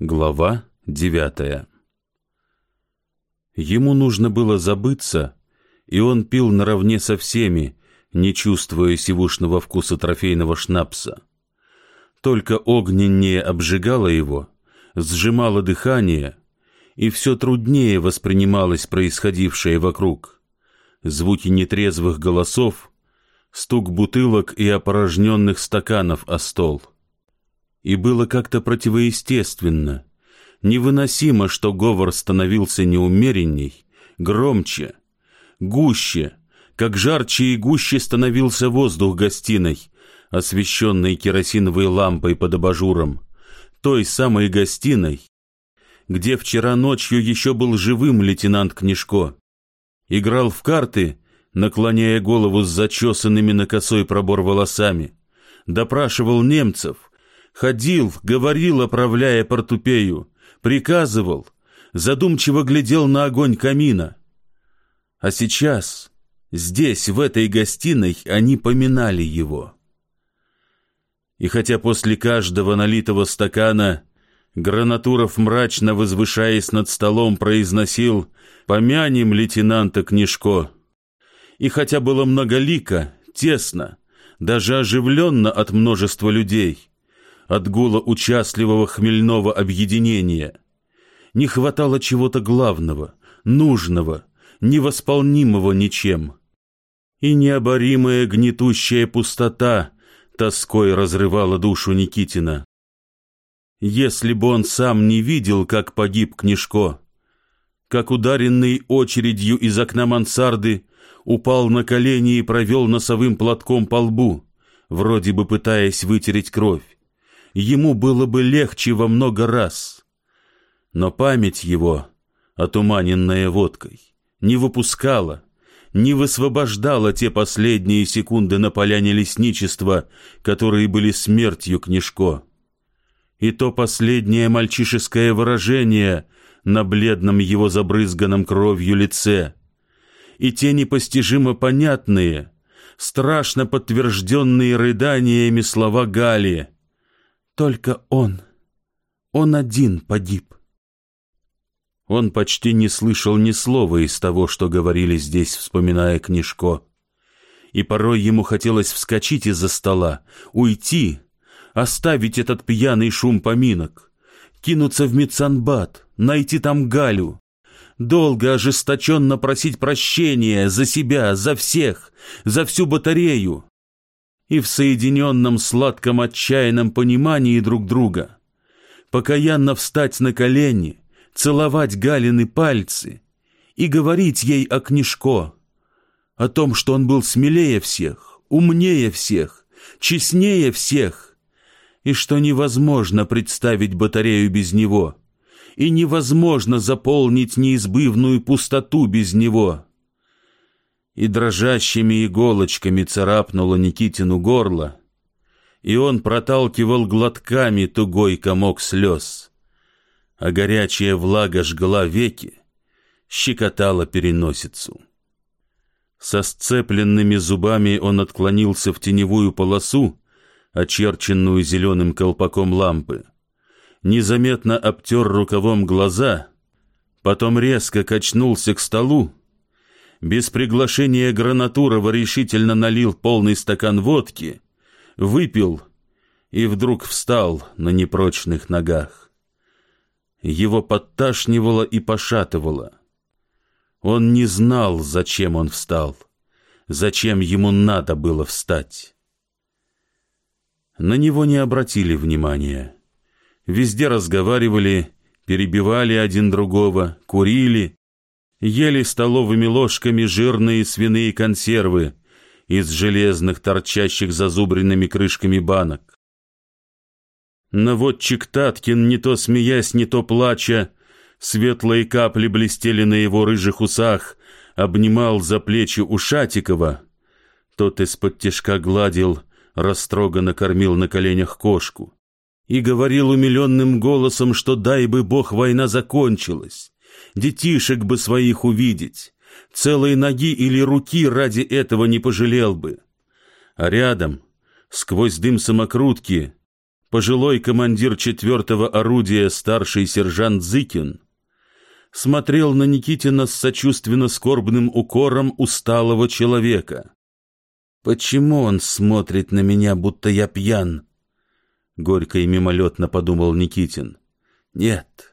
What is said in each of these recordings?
Глава девятая Ему нужно было забыться, и он пил наравне со всеми, не чувствуя сивушного вкуса трофейного шнапса. Только огненнее обжигало его, сжимало дыхание, и все труднее воспринималось происходившее вокруг. Звуки нетрезвых голосов, стук бутылок и опорожненных стаканов о стол — и было как-то противоестественно, невыносимо, что говор становился неумеренней, громче, гуще, как жарче и гуще становился воздух гостиной, освещенной керосиновой лампой под абажуром, той самой гостиной, где вчера ночью еще был живым лейтенант Книжко. Играл в карты, наклоняя голову с зачесанными на косой пробор волосами, допрашивал немцев, Ходил, говорил, оправляя портупею, приказывал, задумчиво глядел на огонь камина. А сейчас, здесь, в этой гостиной, они поминали его. И хотя после каждого налитого стакана Гранатуров, мрачно возвышаясь над столом, произносил «Помянем лейтенанта Книжко». И хотя было многолико, тесно, даже оживленно от множества людей, от гула участливого хмельного объединения. Не хватало чего-то главного, нужного, невосполнимого ничем. И необоримая гнетущая пустота тоской разрывала душу Никитина. Если бы он сам не видел, как погиб Книжко, как ударенный очередью из окна мансарды упал на колени и провел носовым платком по лбу, вроде бы пытаясь вытереть кровь, ему было бы легче во много раз. Но память его, отуманенная водкой, не выпускала, не высвобождала те последние секунды на поляне лесничества, которые были смертью Книжко. И то последнее мальчишеское выражение на бледном его забрызганном кровью лице, и те непостижимо понятные, страшно подтвержденные рыданиями слова Гали — только он, он один погиб. Он почти не слышал ни слова из того, что говорили здесь, вспоминая книжко. И порой ему хотелось вскочить из-за стола, уйти, оставить этот пьяный шум поминок, кинуться в Мецанбат, найти там Галю, долго ожесточенно просить прощения за себя, за всех, за всю батарею, и в соединенном сладком отчаянном понимании друг друга, покаянно встать на колени, целовать Галины пальцы и говорить ей о Книжко, о том, что он был смелее всех, умнее всех, честнее всех, и что невозможно представить батарею без него, и невозможно заполнить неизбывную пустоту без него и дрожащими иголочками царапнуло Никитину горло, и он проталкивал глотками тугой комок слез, а горячая влага жгла веки, щекотала переносицу. Со сцепленными зубами он отклонился в теневую полосу, очерченную зеленым колпаком лампы, незаметно обтер рукавом глаза, потом резко качнулся к столу, без приглашения Гранатурова решительно налил полный стакан водки, выпил и вдруг встал на непрочных ногах. Его подташнивало и пошатывало. Он не знал, зачем он встал, зачем ему надо было встать. На него не обратили внимания. Везде разговаривали, перебивали один другого, курили, ели столовыми ложками жирные свиные консервы из железных, торчащих зазубренными крышками банок. Наводчик Таткин, не то смеясь, не то плача, светлые капли блестели на его рыжих усах, обнимал за плечи Ушатикова. Тот из-под тяжка гладил, растроганно кормил на коленях кошку и говорил умиленным голосом, что дай бы бог война закончилась, детишек бы своих увидеть, целой ноги или руки ради этого не пожалел бы. А рядом, сквозь дым самокрутки, пожилой командир четвертого орудия старший сержант Зыкин, смотрел на Никитина с сочувственно-скорбным укором усталого человека. «Почему он смотрит на меня, будто я пьян?» Горько и мимолетно подумал Никитин. «Нет,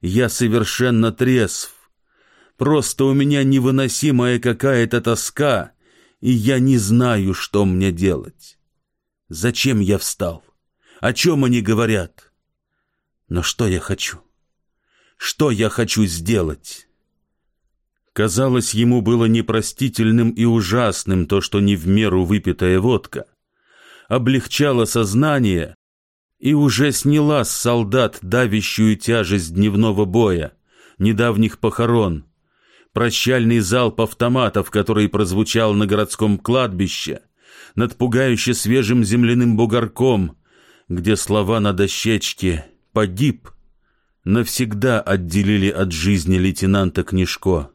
я совершенно трезв. Просто у меня невыносимая какая-то тоска, и я не знаю, что мне делать. Зачем я встал? О чем они говорят? Но что я хочу? Что я хочу сделать? Казалось, ему было непростительным и ужасным то, что не в меру выпитая водка. Облегчало сознание и уже сняла с солдат давящую тяжесть дневного боя, недавних похорон, прощальный залп автоматов, который прозвучал на городском кладбище, над пугающе свежим земляным бугорком, где слова на дощечке «погиб» навсегда отделили от жизни лейтенанта Книжко.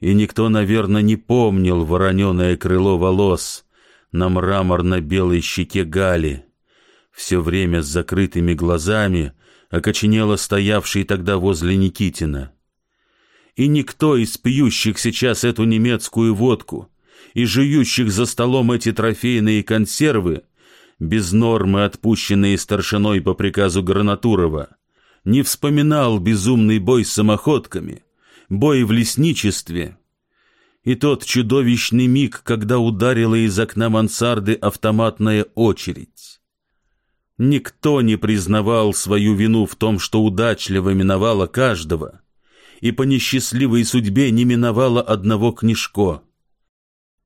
И никто, наверное, не помнил вороненое крыло волос на мраморно-белой щеке Гали, все время с закрытыми глазами, окоченело стоявший тогда возле Никитина. И никто из пьющих сейчас эту немецкую водку и жующих за столом эти трофейные консервы, без нормы отпущенные старшиной по приказу Гранатурова, не вспоминал безумный бой с самоходками, бой в лесничестве, и тот чудовищный миг, когда ударила из окна мансарды автоматная очередь. Никто не признавал свою вину в том, что удачливо миновала каждого, и по несчастливой судьбе не миновала одного книжко.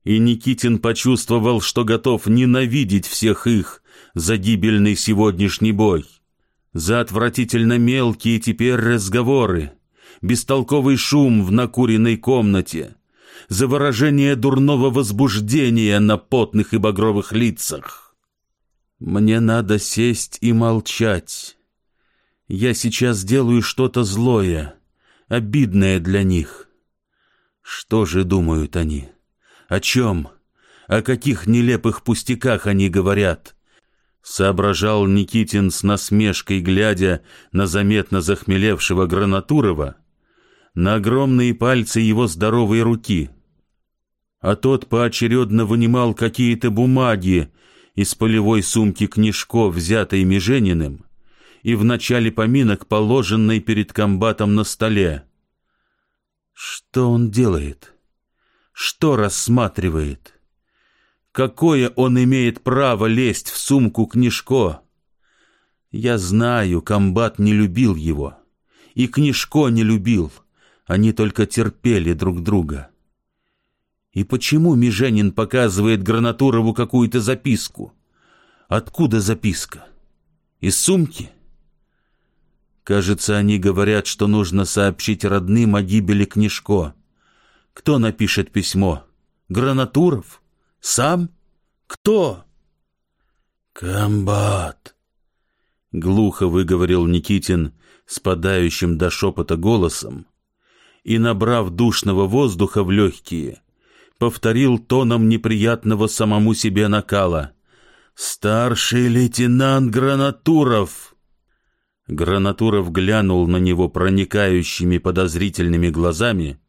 И Никитин почувствовал, что готов ненавидеть всех их за гибельный сегодняшний бой, за отвратительно мелкие теперь разговоры, бестолковый шум в накуренной комнате, за выражение дурного возбуждения на потных и багровых лицах. Мне надо сесть и молчать. Я сейчас делаю что-то злое, обидное для них. Что же думают они? О чем? О каких нелепых пустяках они говорят? Соображал Никитин с насмешкой, глядя на заметно захмелевшего Гранатурова, на огромные пальцы его здоровой руки. А тот поочередно вынимал какие-то бумаги, из полевой сумки книжко, взятой Межениным, и в начале поминок, положенной перед комбатом на столе. Что он делает? Что рассматривает? Какое он имеет право лезть в сумку книжко? Я знаю, комбат не любил его, и книжко не любил, они только терпели друг друга. И почему Меженин показывает Гранатурову какую-то записку? Откуда записка? Из сумки? Кажется, они говорят, что нужно сообщить родным о гибели Книжко. Кто напишет письмо? Гранатуров? Сам? Кто? Комбат. Глухо выговорил Никитин спадающим до шепота голосом и, набрав душного воздуха в легкие, повторил тоном неприятного самому себе накала. «Старший лейтенант Гранатуров!» Гранатуров глянул на него проникающими подозрительными глазами,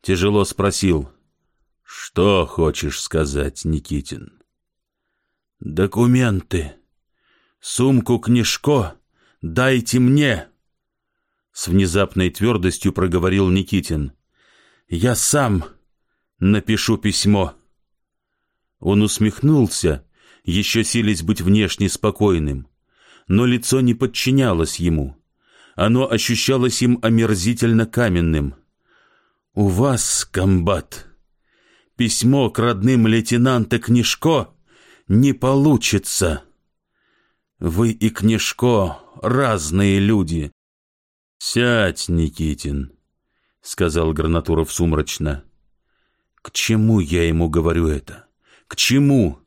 тяжело спросил. «Что хочешь сказать, Никитин?» «Документы. Сумку-книжко дайте мне!» С внезапной твердостью проговорил Никитин. «Я сам напишу письмо». Он усмехнулся, еще сились быть внешне спокойным, но лицо не подчинялось ему. Оно ощущалось им омерзительно каменным. «У вас, комбат, письмо к родным лейтенанта Книжко не получится. Вы и Книжко разные люди». «Сядь, Никитин», — сказал Гранатуров сумрачно. К чему я ему говорю это? К чему?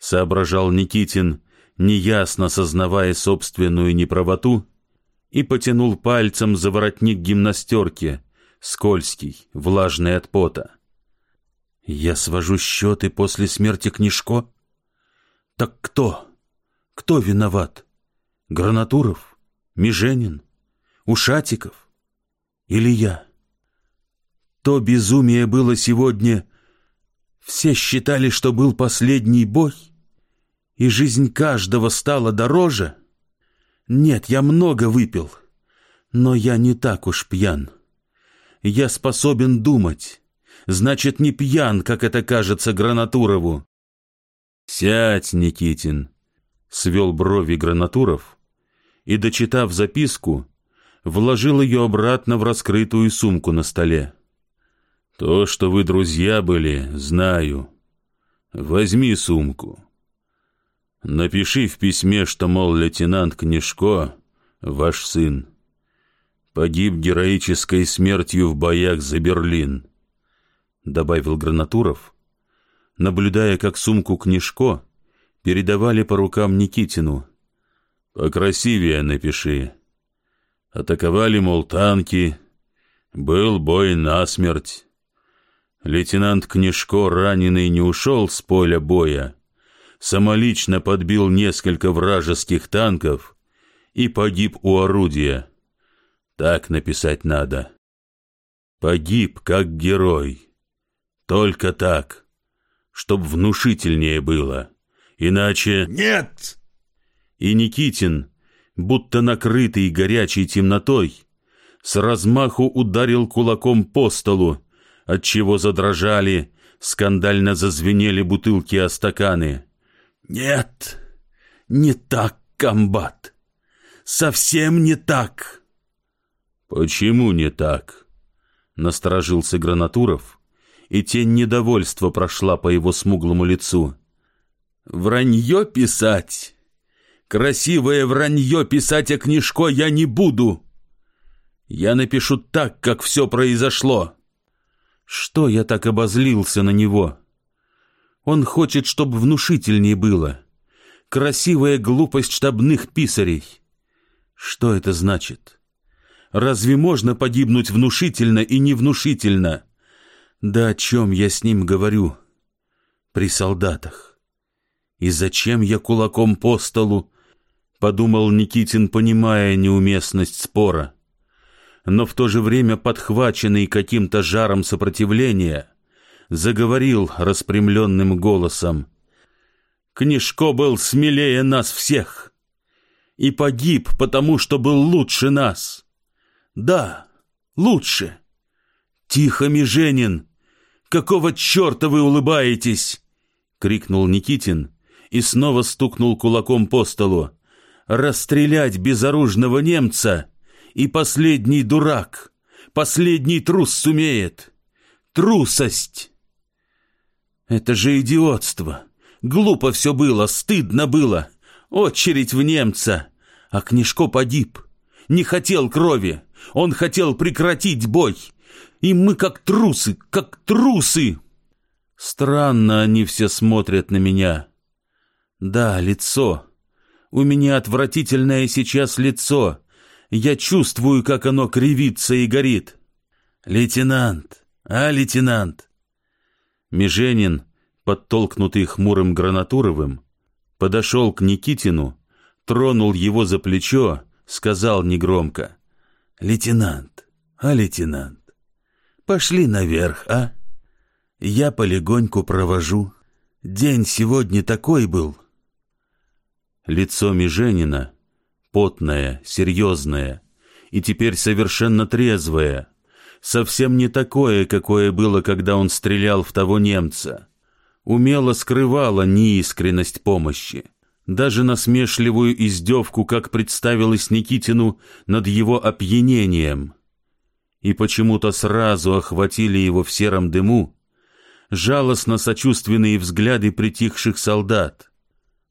Соображал Никитин, неясно сознавая собственную неправоту, и потянул пальцем за воротник гимнастерки, скользкий, влажный от пота. Я свожу счеты после смерти Книжко? Так кто? Кто виноват? Гранатуров? Меженин? Ушатиков? Или я? То безумие было сегодня. Все считали, что был последний бой, и жизнь каждого стала дороже. Нет, я много выпил, но я не так уж пьян. Я способен думать. Значит, не пьян, как это кажется Гранатурову. «Сядь, Никитин!» — свел брови Гранатуров и, дочитав записку, вложил ее обратно в раскрытую сумку на столе. «То, что вы друзья были, знаю. Возьми сумку. Напиши в письме, что, мол, лейтенант Книжко, ваш сын, погиб героической смертью в боях за Берлин», — добавил Гранатуров, наблюдая, как сумку Книжко передавали по рукам Никитину. «Покрасивее напиши. Атаковали, мол, танки. Был бой насмерть. Лейтенант Книжко, раненый, не ушел с поля боя. Самолично подбил несколько вражеских танков и погиб у орудия. Так написать надо. Погиб как герой. Только так, чтоб внушительнее было. Иначе... Нет! И Никитин, будто накрытый горячей темнотой, с размаху ударил кулаком по столу, отчего задрожали, скандально зазвенели бутылки о стаканы. «Нет, не так, комбат, совсем не так!» «Почему не так?» — насторожился Гранатуров, и тень недовольства прошла по его смуглому лицу. «Вранье писать! Красивое вранье писать о книжко я не буду! Я напишу так, как все произошло!» Что я так обозлился на него? Он хочет, чтобы внушительнее было. Красивая глупость штабных писарей. Что это значит? Разве можно погибнуть внушительно и невнушительно? Да о чем я с ним говорю? При солдатах. И зачем я кулаком по столу? Подумал Никитин, понимая неуместность спора но в то же время подхваченный каким-то жаром сопротивления, заговорил распрямленным голосом. «Книжко был смелее нас всех и погиб, потому что был лучше нас. Да, лучше. Тихо, Меженин, какого черта вы улыбаетесь?» — крикнул Никитин и снова стукнул кулаком по столу. «Расстрелять безоружного немца!» И последний дурак, последний трус сумеет. Трусость! Это же идиотство. Глупо все было, стыдно было. Очередь в немца. А Книжко погиб. Не хотел крови. Он хотел прекратить бой. И мы как трусы, как трусы. Странно они все смотрят на меня. Да, лицо. У меня отвратительное сейчас лицо. Я чувствую, как оно кривится и горит. Лейтенант, а, лейтенант? Меженин, подтолкнутый хмурым Гранатуровым, подошел к Никитину, тронул его за плечо, сказал негромко. «Лейтенант, а, лейтенант, пошли наверх, а? Я полегоньку провожу. День сегодня такой был». Лицо Меженина потное, серьезное и теперь совершенно трезвое, совсем не такое, какое было, когда он стрелял в того немца. Умело скрывала неискренность помощи, даже насмешливую издевку, как представилась Никитину над его опьянением. И почему-то сразу охватили его в сером дыму жалостно-сочувственные взгляды притихших солдат.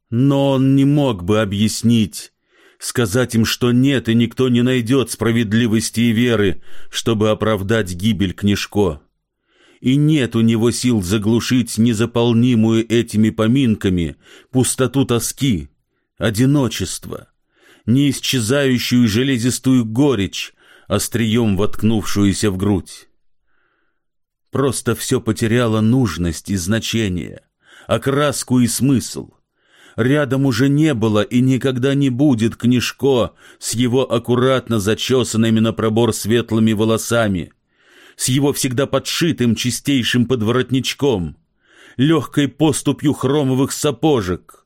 Но он не мог бы объяснить, сказать им, что нет, и никто не найдет справедливости и веры, чтобы оправдать гибель Книжко. И нет у него сил заглушить незаполнимую этими поминками пустоту тоски, одиночество, неисчезающую железистую горечь, острием воткнувшуюся в грудь. Просто все потеряло нужность и значение, окраску и смысл — Рядом уже не было и никогда не будет Книжко с его аккуратно зачесанными на пробор светлыми волосами, с его всегда подшитым чистейшим подворотничком, легкой поступью хромовых сапожек,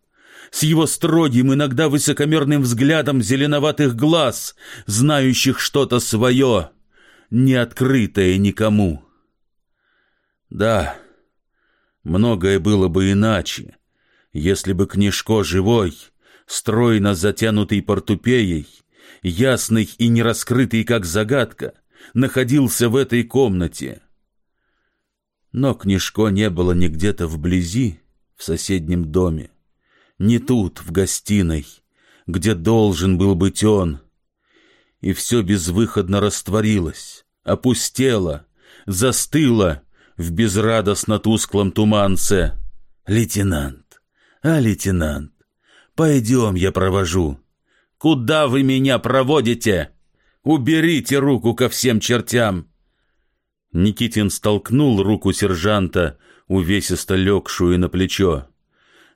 с его строгим, иногда высокомерным взглядом зеленоватых глаз, знающих что-то свое, не открытое никому. Да, многое было бы иначе, если бы Книжко живой, стройно затянутый портупеей, ясный и не раскрытый, как загадка, находился в этой комнате. Но Книжко не было ни где-то вблизи, в соседнем доме, ни тут, в гостиной, где должен был быть он. И все безвыходно растворилось, опустело, застыло в безрадостно-тусклом туманце. «Лейтенант, а, лейтенант, пойдем, я провожу». «Куда вы меня проводите? Уберите руку ко всем чертям!» Никитин столкнул руку сержанта, увесисто легшую на плечо.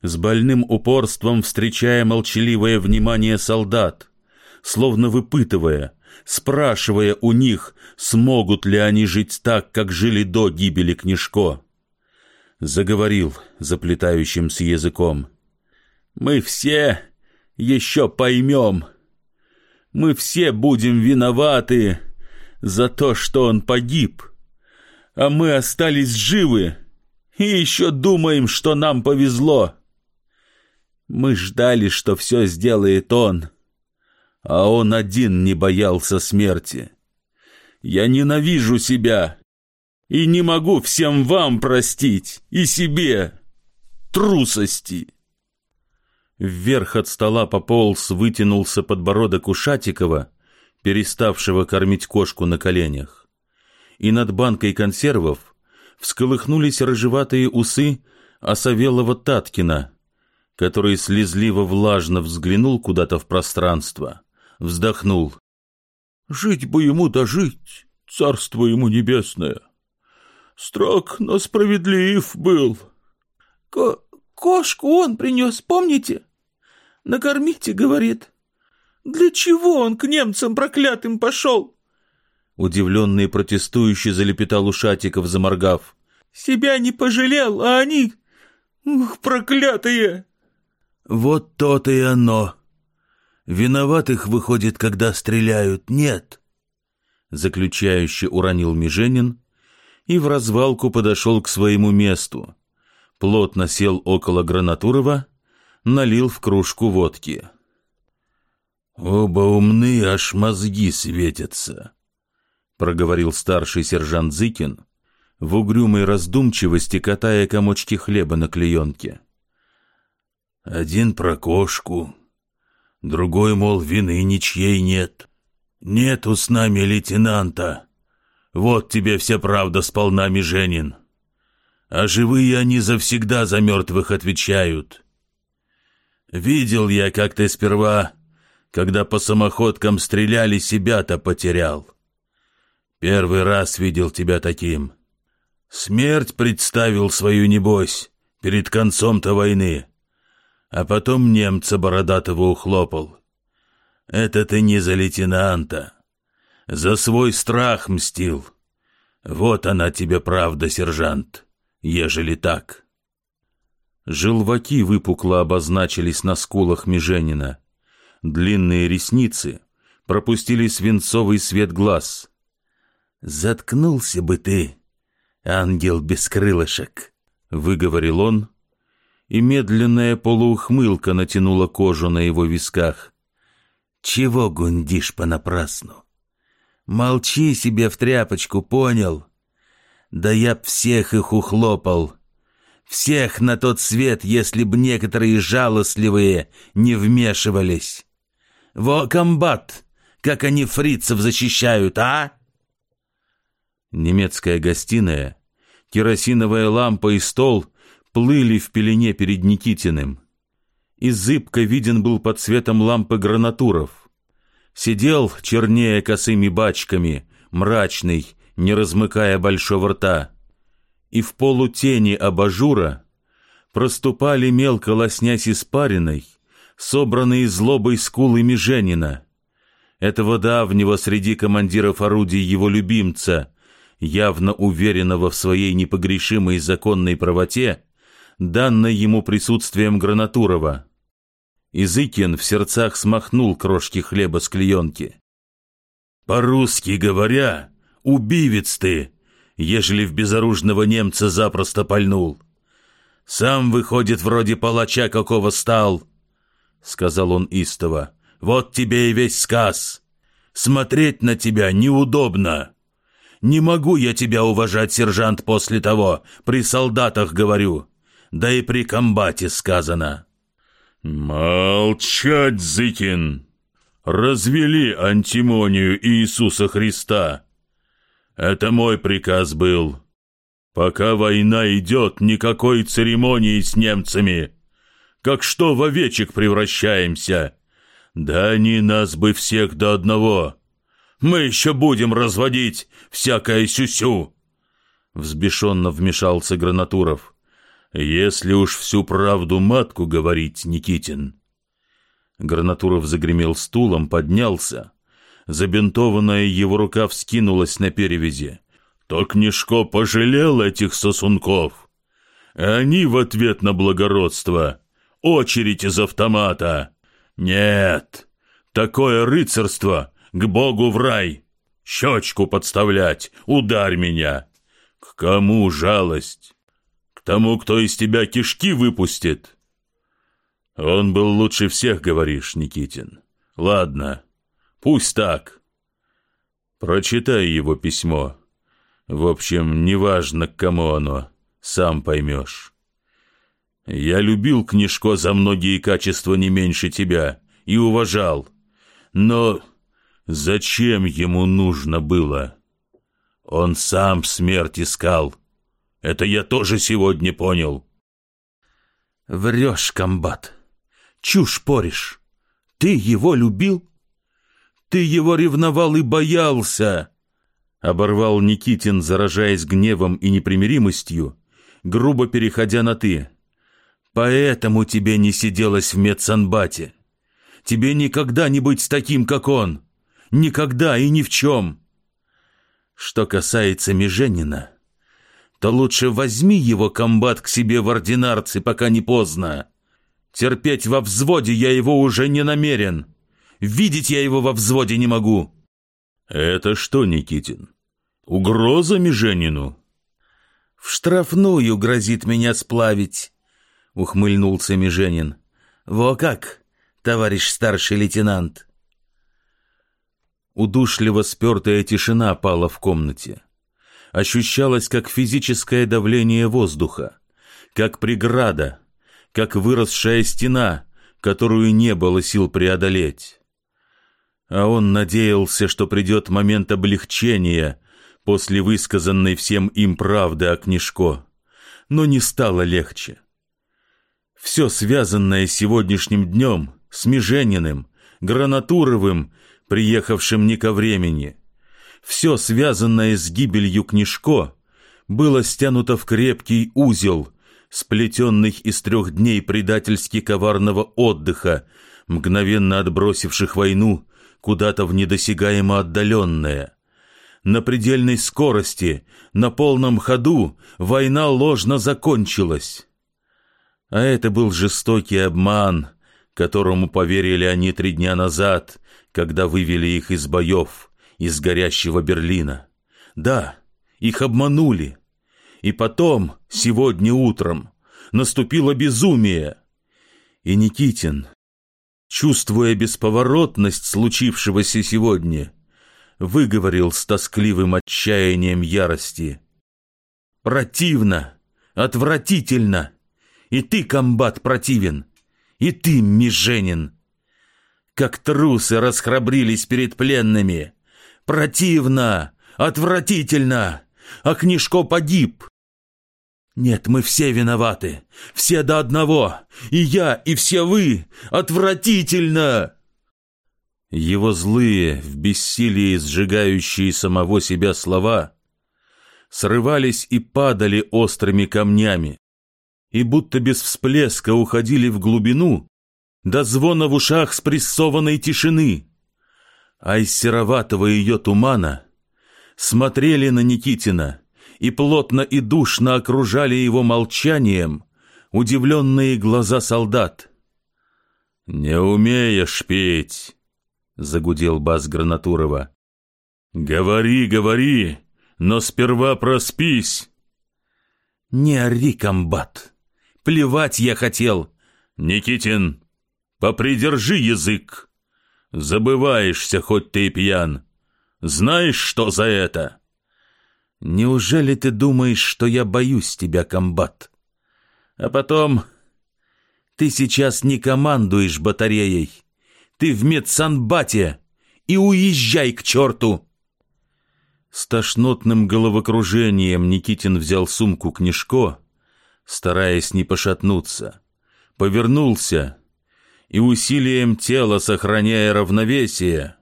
С больным упорством встречая молчаливое внимание солдат, словно выпытывая, спрашивая у них, смогут ли они жить так, как жили до гибели Книжко. Заговорил заплетающимся языком. «Мы все еще поймем. Мы все будем виноваты за то, что он погиб, а мы остались живы и еще думаем, что нам повезло. Мы ждали, что все сделает он» а он один не боялся смерти. Я ненавижу себя и не могу всем вам простить и себе трусости. Вверх от стола пополз, вытянулся подбородок Ушатикова, переставшего кормить кошку на коленях. И над банкой консервов всколыхнулись рыжеватые усы Осавелова Таткина, который слезливо-влажно взглянул куда-то в пространство вздохнул. «Жить бы ему дожить, царство ему небесное! Строг, но справедлив был!» Ко «Кошку он принес, помните? Накормите, — говорит. Для чего он к немцам проклятым пошел?» Удивленный и протестующий залепетал Ушатиков, заморгав. «Себя не пожалел, а они... Ух, проклятые!» «Вот то-то и оно!» Виноватых, выходит, когда стреляют, нет. Заключающе уронил Меженин и в развалку подошел к своему месту. Плотно сел около Гранатурова, налил в кружку водки. «Оба умны, аж мозги светятся», — проговорил старший сержант Зыкин, в угрюмой раздумчивости катая комочки хлеба на клеенке. «Один про кошку, Другой, мол, вины ничьей нет. Нету с нами лейтенанта. Вот тебе вся правда сполна, Меженин. А живые они завсегда за мертвых отвечают. Видел я, как ты сперва, когда по самоходкам стреляли, себя-то потерял. Первый раз видел тебя таким. Смерть представил свою, небось, перед концом-то войны а потом немца бородатого ухлопал. Это ты не за лейтенанта. За свой страх мстил. Вот она тебе правда, сержант, ежели так. Желваки выпукло обозначились на скулах Меженина. Длинные ресницы пропустили свинцовый свет глаз. «Заткнулся бы ты, ангел без крылышек», — выговорил он, — и медленная полуухмылка натянула кожу на его висках. «Чего гундишь понапрасну? Молчи себе в тряпочку, понял? Да я б всех их ухлопал. Всех на тот свет, если б некоторые жалостливые не вмешивались. Во, комбат, как они фрицев защищают, а?» Немецкая гостиная, керосиновая лампа и стол — плыли в пелене перед Никитиным. И зыбко виден был под светом лампы гранатуров. Сидел, чернее косыми бачками, мрачный, не размыкая большого рта. И в полутени абажура проступали мелко лоснясь испариной, собранные злобой скулы Меженина, этого давнего среди командиров орудий его любимца, явно уверенного в своей непогрешимой законной правоте, данной ему присутствием Гранатурова. Изыкин в сердцах смахнул крошки хлеба с клеенки. «По-русски говоря, убивец ты, ежели в безоружного немца запросто пальнул. Сам, выходит, вроде палача какого стал», — сказал он истово. «Вот тебе и весь сказ. Смотреть на тебя неудобно. Не могу я тебя уважать, сержант, после того, при солдатах говорю, да и при комбате сказано». «Молчать, Зыкин! Развели антимонию Иисуса Христа! Это мой приказ был. Пока война идет, никакой церемонии с немцами. Как что в овечек превращаемся? Да они нас бы всех до одного. Мы еще будем разводить всякое сюсю!» Взбешенно вмешался Гранатуров. «Если уж всю правду матку говорить, Никитин». Гранатуров загремел стулом, поднялся. Забинтованная его рука вскинулась на перевязи. То Книжко пожалел этих сосунков. Они в ответ на благородство. Очередь из автомата. Нет, такое рыцарство к Богу в рай. Щечку подставлять, ударь меня. К кому жалость? Тому, кто из тебя кишки выпустит. Он был лучше всех, говоришь, Никитин. Ладно, пусть так. Прочитай его письмо. В общем, неважно, к кому оно, сам поймешь. Я любил Книжко за многие качества не меньше тебя и уважал. Но зачем ему нужно было? Он сам смерть искал. Это я тоже сегодня понял. Врешь, комбат. Чушь поришь. Ты его любил? Ты его ревновал и боялся. Оборвал Никитин, заражаясь гневом и непримиримостью, грубо переходя на «ты». Поэтому тебе не сиделось в медсанбате. Тебе никогда не быть таким, как он. Никогда и ни в чем. Что касается Меженина, то лучше возьми его комбат к себе в ординарцы, пока не поздно. Терпеть во взводе я его уже не намерен. Видеть я его во взводе не могу. Это что, Никитин? Угроза Меженину? В штрафную грозит меня сплавить, ухмыльнулся Меженин. Во как, товарищ старший лейтенант. Удушливо спертая тишина пала в комнате ощущалось как физическое давление воздуха, как преграда, как выросшая стена, которую не было сил преодолеть. А он надеялся, что придет момент облегчения после высказанной всем им правды о книжко, но не стало легче. Все связанное сегодняшним днем с Межениным, Гранатуровым, приехавшим не ко времени, все связанное с гибелью Книжко было стянуто в крепкий узел, сплетенный из трех дней предательски коварного отдыха, мгновенно отбросивших войну куда-то в недосягаемо отдаленное. На предельной скорости, на полном ходу война ложно закончилась. А это был жестокий обман, которому поверили они три дня назад, когда вывели их из боев из горящего Берлина. Да, их обманули. И потом, сегодня утром, наступило безумие. И Никитин, чувствуя бесповоротность случившегося сегодня, выговорил с тоскливым отчаянием ярости. «Противно! Отвратительно! И ты, комбат, противен! И ты, Меженин! Как трусы расхрабрились перед пленными!» Противно! Отвратительно! А Книжко погиб! Нет, мы все виноваты. Все до одного. И я, и все вы. Отвратительно!» Его злые, в бессилии сжигающие самого себя слова срывались и падали острыми камнями, и будто без всплеска уходили в глубину, до звона в ушах спрессованной тишины, а из сероватого ее тумана смотрели на Никитина и плотно и душно окружали его молчанием удивленные глаза солдат. «Не умеешь петь!» — загудел бас Гранатурова. «Говори, говори, но сперва проспись!» «Не ори, комбат! Плевать я хотел!» «Никитин, попридержи язык! Забываешься, хоть ты и пьян! Знаешь, что за это?» «Неужели ты думаешь, что я боюсь тебя, комбат? А потом ты сейчас не командуешь батареей. Ты в медсанбате и уезжай к черту!» С тошнотным головокружением Никитин взял сумку книжко, стараясь не пошатнуться, повернулся и усилием тела, сохраняя равновесие,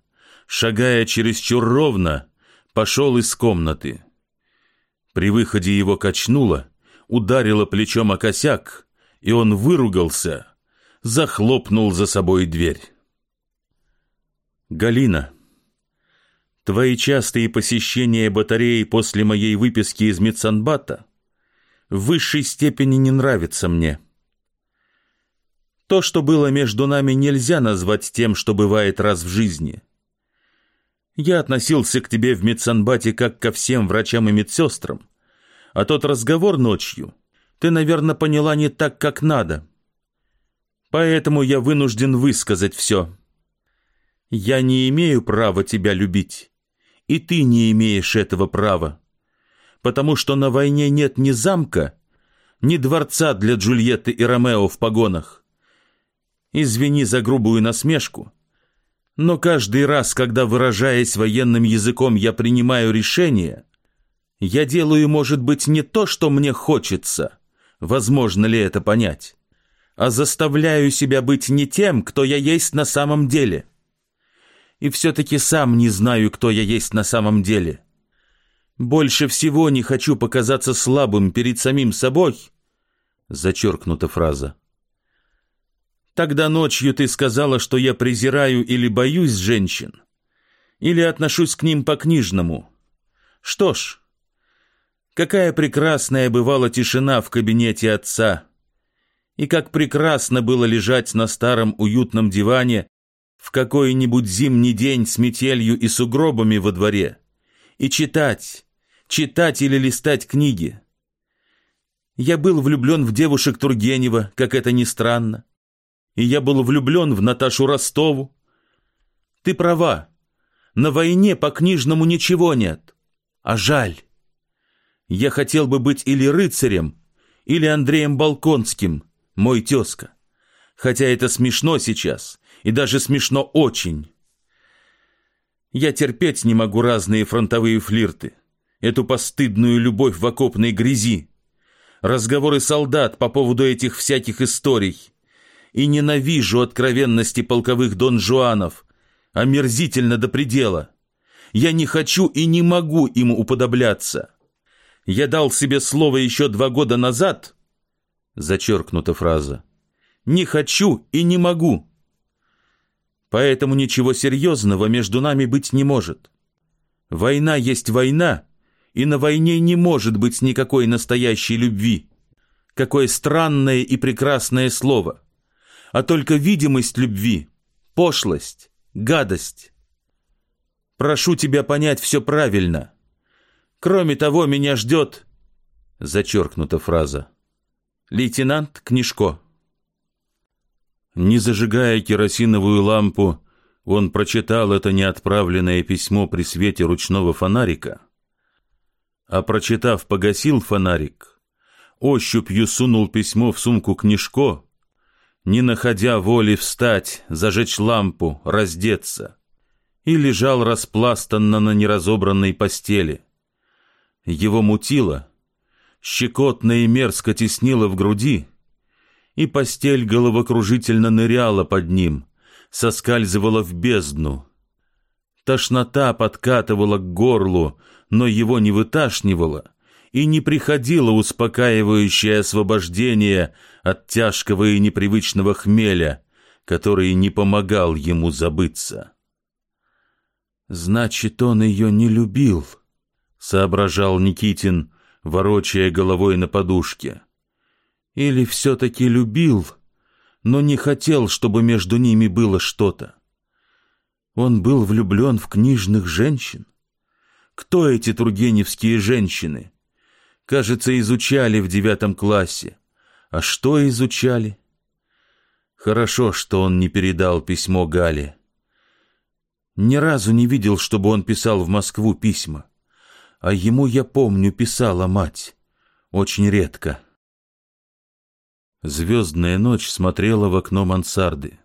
шагая чересчур ровно, пошел из комнаты. При выходе его качнуло, ударило плечом о косяк, и он выругался, захлопнул за собой дверь. «Галина, твои частые посещения батареи после моей выписки из медсанбата в высшей степени не нравятся мне. То, что было между нами, нельзя назвать тем, что бывает раз в жизни. Я относился к тебе в медсанбате как ко всем врачам и медсестрам, а тот разговор ночью — ты, наверное, поняла не так, как надо. Поэтому я вынужден высказать все. Я не имею права тебя любить, и ты не имеешь этого права, потому что на войне нет ни замка, ни дворца для Джульетты и Ромео в погонах. Извини за грубую насмешку, но каждый раз, когда, выражаясь военным языком, я принимаю решение, я делаю, может быть, не то, что мне хочется, возможно ли это понять, а заставляю себя быть не тем, кто я есть на самом деле. И все-таки сам не знаю, кто я есть на самом деле. Больше всего не хочу показаться слабым перед самим собой. Зачеркнута фраза. Тогда ночью ты сказала, что я презираю или боюсь женщин, или отношусь к ним по-книжному. Что ж, Какая прекрасная бывала тишина в кабинете отца! И как прекрасно было лежать на старом уютном диване в какой-нибудь зимний день с метелью и сугробами во дворе и читать, читать или листать книги. Я был влюблен в девушек Тургенева, как это ни странно. И я был влюблен в Наташу Ростову. Ты права, на войне по-книжному ничего нет, а жаль. Я хотел бы быть или рыцарем, или Андреем Балконским, мой тезка. Хотя это смешно сейчас, и даже смешно очень. Я терпеть не могу разные фронтовые флирты, эту постыдную любовь в окопной грязи, разговоры солдат по поводу этих всяких историй. И ненавижу откровенности полковых дон Жуанов, омерзительно до предела. Я не хочу и не могу им уподобляться. Я дал себе слово еще два года назад, зачеркнута фраза, не хочу и не могу. Поэтому ничего серьезного между нами быть не может. Война есть война, и на войне не может быть никакой настоящей любви. Какое странное и прекрасное слово. А только видимость любви, пошлость, гадость. Прошу тебя понять все правильно. Кроме того, меня ждет...» Зачеркнута фраза. «Лейтенант Книжко». Не зажигая керосиновую лампу, он прочитал это неотправленное письмо при свете ручного фонарика, а прочитав, погасил фонарик, ощупью сунул письмо в сумку Книжко, не находя воли встать, зажечь лампу, раздеться, и лежал распластанно на неразобранной постели. Его мутило, щекотно и мерзко теснило в груди, и постель головокружительно ныряла под ним, соскальзывала в бездну. Тошнота подкатывала к горлу, но его не выташнивала, и не приходило успокаивающее освобождение от тяжкого и непривычного хмеля, который не помогал ему забыться. «Значит, он ее не любил», — соображал Никитин, ворочая головой на подушке. «Или все-таки любил, но не хотел, чтобы между ними было что-то. Он был влюблен в книжных женщин. Кто эти тургеневские женщины? Кажется, изучали в девятом классе. А что изучали? Хорошо, что он не передал письмо Гале. Ни разу не видел, чтобы он писал в Москву письма. А ему, я помню, писала мать. Очень редко. Звездная ночь смотрела в окно мансарды.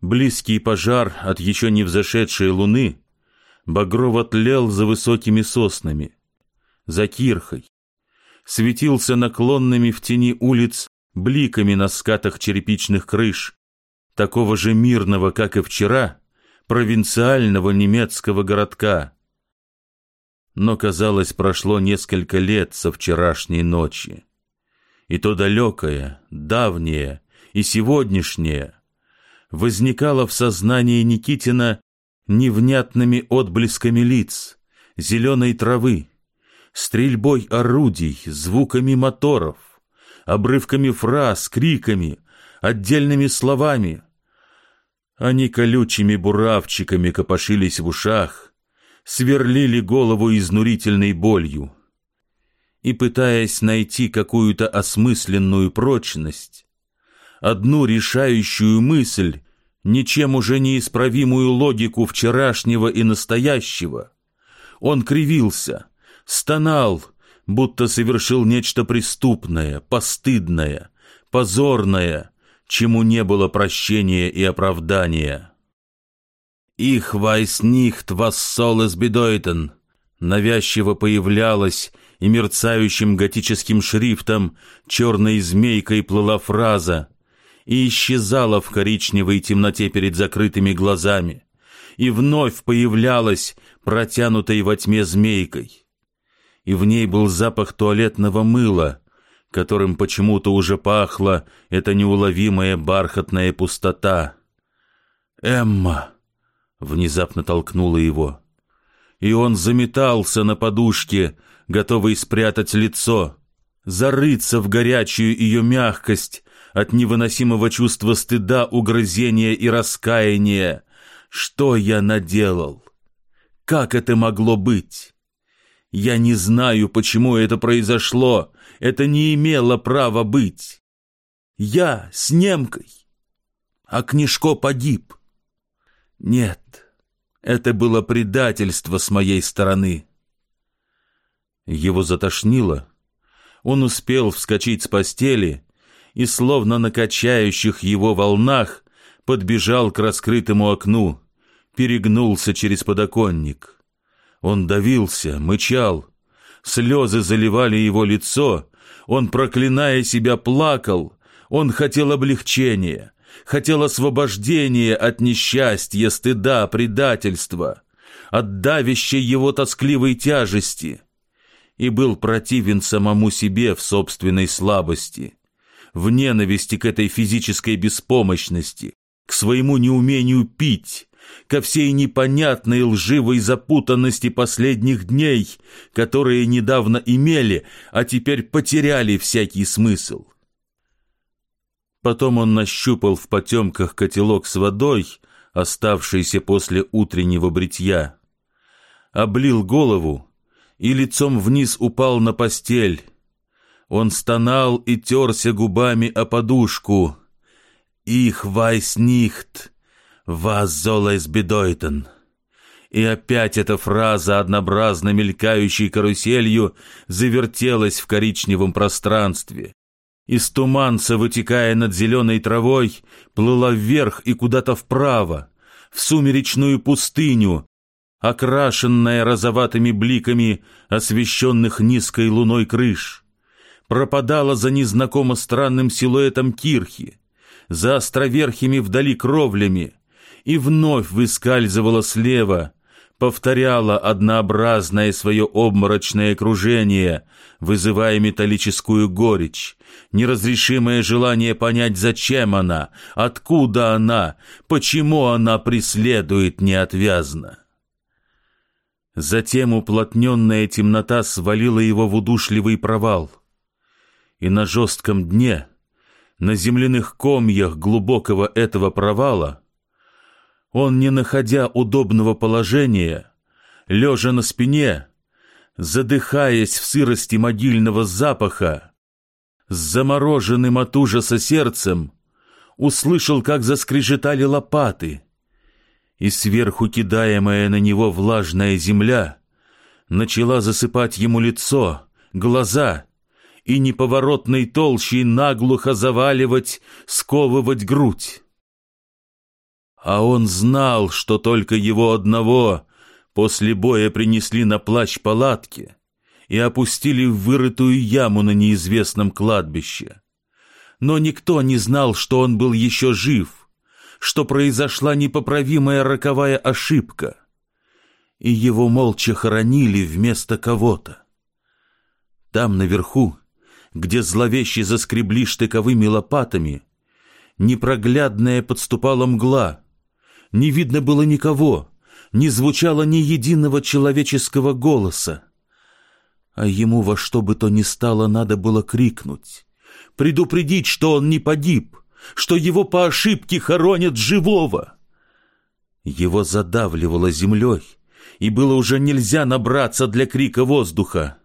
Близкий пожар от еще не взошедшей луны багрово тлел за высокими соснами, за кирхой, светился наклонными в тени улиц бликами на скатах черепичных крыш, такого же мирного, как и вчера, провинциального немецкого городка. Но, казалось, прошло несколько лет со вчерашней ночи. И то далекое, давнее и сегодняшнее возникало в сознании Никитина невнятными отблесками лиц, зеленой травы, стрельбой орудий, звуками моторов, обрывками фраз, криками, отдельными словами, они колючими буравчиками копошились в ушах, сверлили голову изнурительной болью. И, пытаясь найти какую-то осмысленную прочность, одну решающую мысль, ничем уже неисправимую логику вчерашнего и настоящего, он кривился, стонал, будто совершил нечто преступное, постыдное, позорное — чему не было прощения и оправдания. «Их вайс нихт вас солес бедойтен» навязчиво появлялась и мерцающим готическим шрифтом черной змейкой плыла фраза и исчезала в коричневой темноте перед закрытыми глазами, и вновь появлялась протянутой во тьме змейкой. И в ней был запах туалетного мыла, которым почему-то уже пахла эта неуловимая бархатная пустота. «Эмма!» — внезапно толкнула его. И он заметался на подушке, готовый спрятать лицо, зарыться в горячую ее мягкость от невыносимого чувства стыда, угрызения и раскаяния. Что я наделал? Как это могло быть? Я не знаю, почему это произошло, это не имело права быть. Я с немкой, а Книжко погиб. Нет, это было предательство с моей стороны. Его затошнило. Он успел вскочить с постели и, словно на качающих его волнах, подбежал к раскрытому окну, перегнулся через подоконник. Он давился, мычал, Слезы заливали его лицо, он, проклиная себя, плакал, он хотел облегчения, хотел освобождения от несчастья, стыда, предательства, от давящей его тоскливой тяжести, и был противен самому себе в собственной слабости, в ненависти к этой физической беспомощности, к своему неумению пить, ко всей непонятной лживой запутанности последних дней, которые недавно имели, а теперь потеряли всякий смысл. Потом он нащупал в потемках котелок с водой, оставшийся после утреннего бритья, облил голову и лицом вниз упал на постель. Он стонал и терся губами о подушку. «Их вайс soll es bedeuten?» И опять эта фраза, однообразно мелькающей каруселью, завертелась в коричневом пространстве. Из туманца, вытекая над зеленой травой, плыла вверх и куда-то вправо, в сумеречную пустыню, окрашенная розоватыми бликами освещенных низкой луной крыш. Пропадала за незнакомо странным силуэтом кирхи, за островерхими вдали кровлями, и вновь выскальзывала слева, повторяла однообразное свое обморочное окружение, вызывая металлическую горечь, неразрешимое желание понять, зачем она, откуда она, почему она преследует неотвязно. Затем уплотненная темнота свалила его в удушливый провал, и на жестком дне, на земляных комьях глубокого этого провала, он, не находя удобного положения, лежа на спине, задыхаясь в сырости могильного запаха, с замороженным от ужаса сердцем, услышал, как заскрежетали лопаты, и сверху кидаемая на него влажная земля начала засыпать ему лицо, глаза и неповоротной толщей наглухо заваливать, сковывать грудь. А он знал, что только его одного после боя принесли на плащ палатки и опустили в вырытую яму на неизвестном кладбище. Но никто не знал, что он был еще жив, что произошла непоправимая роковая ошибка, и его молча хоронили вместо кого-то. Там наверху, где зловеще заскребли штыковыми лопатами, непроглядная подступала мгла, не видно было никого, не звучало ни единого человеческого голоса. А ему во что бы то ни стало надо было крикнуть, предупредить, что он не погиб, что его по ошибке хоронят живого. Его задавливало землей, и было уже нельзя набраться для крика воздуха.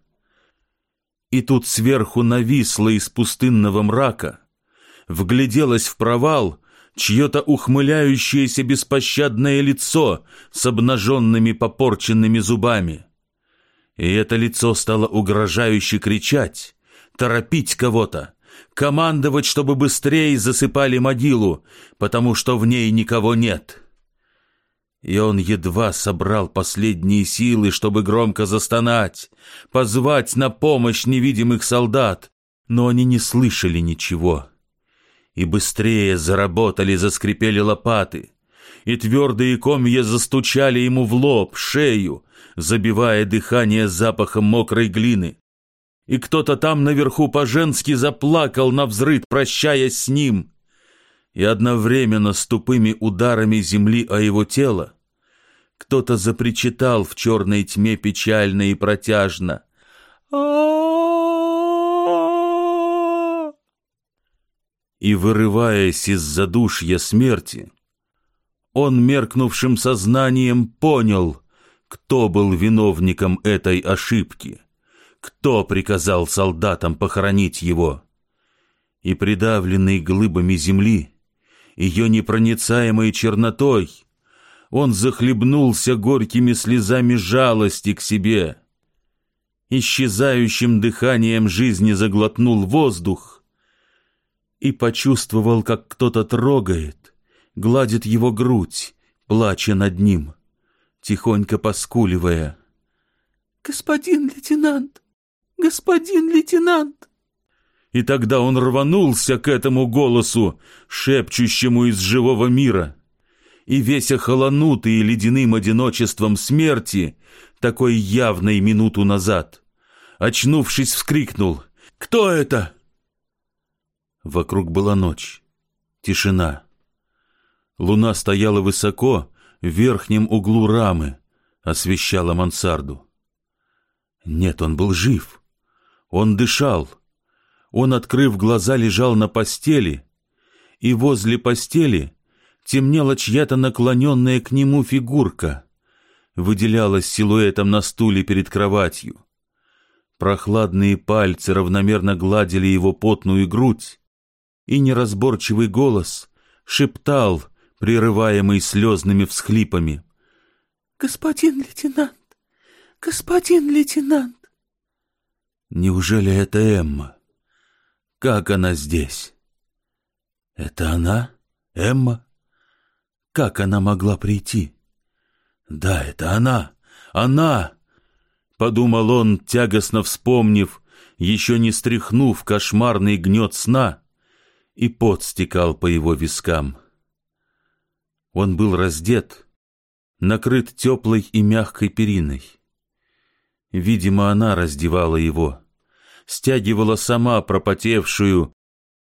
И тут сверху нависло из пустынного мрака, вгляделась в провал чье-то ухмыляющееся беспощадное лицо с обнаженными попорченными зубами. И это лицо стало угрожающе кричать, торопить кого-то, командовать, чтобы быстрее засыпали могилу, потому что в ней никого нет. И он едва собрал последние силы, чтобы громко застонать, позвать на помощь невидимых солдат, но они не слышали ничего и быстрее заработали, заскрипели лопаты, и твердые комья застучали ему в лоб, шею, забивая дыхание запахом мокрой глины. И кто-то там наверху по-женски заплакал на взрыд, прощаясь с ним. И одновременно с тупыми ударами земли о его тело кто-то запричитал в черной тьме печально и протяжно. а и, вырываясь из задушья смерти, он меркнувшим сознанием понял, кто был виновником этой ошибки, кто приказал солдатам похоронить его. И придавленный глыбами земли, ее непроницаемой чернотой, он захлебнулся горькими слезами жалости к себе. Исчезающим дыханием жизни заглотнул воздух, и почувствовал, как кто-то трогает, гладит его грудь, плача над ним, тихонько поскуливая. «Господин лейтенант! Господин лейтенант!» И тогда он рванулся к этому голосу, шепчущему из живого мира. И весь охолонутый ледяным одиночеством смерти, такой явной минуту назад, очнувшись, вскрикнул «Кто это?» Вокруг была ночь, тишина. Луна стояла высоко, в верхнем углу рамы, освещала мансарду. Нет, он был жив. Он дышал. Он, открыв глаза, лежал на постели, и возле постели темнела чья-то наклоненная к нему фигурка, выделялась силуэтом на стуле перед кроватью. Прохладные пальцы равномерно гладили его потную грудь, и неразборчивый голос шептал, прерываемый слезными всхлипами. «Господин лейтенант! Господин лейтенант!» Неужели это Эмма? Как она здесь? Это она? Эмма? Как она могла прийти? Да, это она! Она! Подумал он, тягостно вспомнив, еще не стряхнув кошмарный гнет сна, и пот стекал по его вискам. Он был раздет, накрыт теплой и мягкой периной. Видимо, она раздевала его, стягивала сама пропотевшую,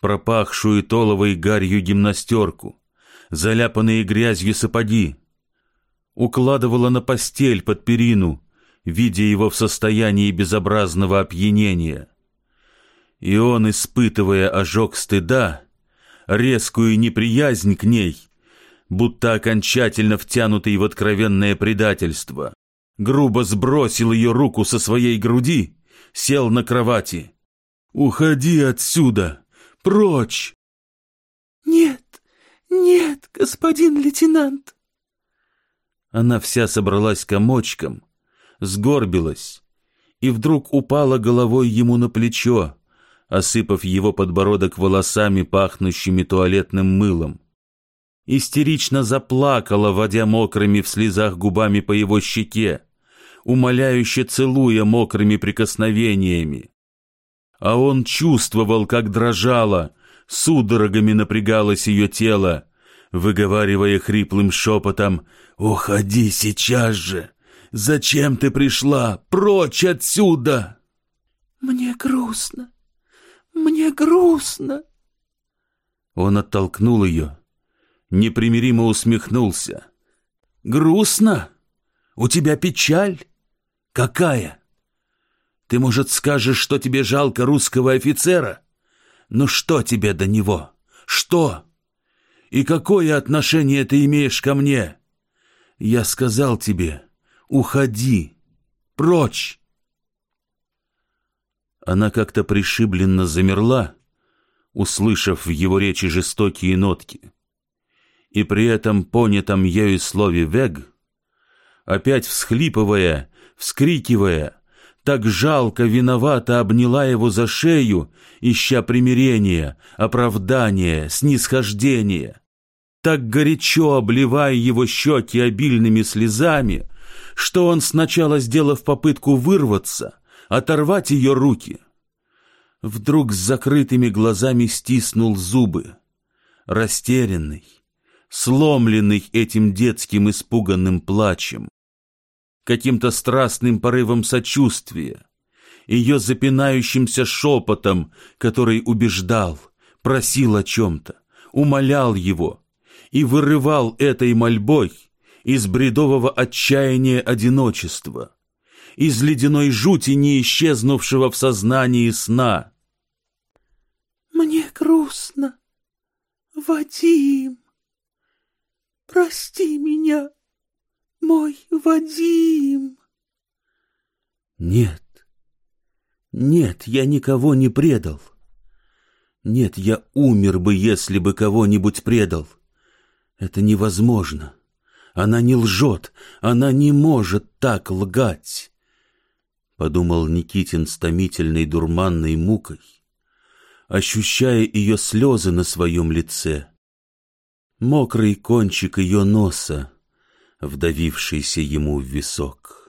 пропахшую толовой гарью гимнастерку, заляпанные грязью сапоги, укладывала на постель под перину, видя его в состоянии безобразного опьянения. И он, испытывая ожог стыда, резкую неприязнь к ней, будто окончательно втянутый в откровенное предательство, грубо сбросил ее руку со своей груди, сел на кровати. «Уходи отсюда! Прочь!» «Нет, нет, господин лейтенант!» Она вся собралась комочком, сгорбилась и вдруг упала головой ему на плечо, осыпав его подбородок волосами, пахнущими туалетным мылом. Истерично заплакала, водя мокрыми в слезах губами по его щеке, умоляюще целуя мокрыми прикосновениями. А он чувствовал, как дрожало, судорогами напрягалось ее тело, выговаривая хриплым шепотом «Уходи сейчас же! Зачем ты пришла? Прочь отсюда!» «Мне грустно! Мне грустно!» Он оттолкнул ее, непримиримо усмехнулся. «Грустно? У тебя печаль? Какая? Ты, может, скажешь, что тебе жалко русского офицера? Ну что тебе до него? Что? И какое отношение ты имеешь ко мне? Я сказал тебе, уходи, прочь!» Она как-то пришибленно замерла, услышав в его речи жестокие нотки. И при этом понятом ею слове «вег», опять всхлипывая, вскрикивая, так жалко, виновато обняла его за шею, ища примирения, оправдания, снисхождения. Так горячо обливая его щеки обильными слезами, что он сначала, сделав попытку вырваться, оторвать ее руки. Вдруг с закрытыми глазами стиснул зубы, растерянный, сломленный этим детским испуганным плачем, каким-то страстным порывом сочувствия, ее запинающимся шепотом, который убеждал, просил о чем-то, умолял его и вырывал этой мольбой из бредового отчаяния одиночества, из ледяной жути, не исчезнувшего в сознании сна. «Мне грустно, Вадим, прости меня, мой Вадим!» «Нет, нет, я никого не предал. Нет, я умер бы, если бы кого-нибудь предал. Это невозможно. Она не лжет, она не может так лгать подумал Никитин с томительной дурманной мукой, ощущая ее слезы на своем лице, мокрый кончик ее носа, вдавившийся ему в висок.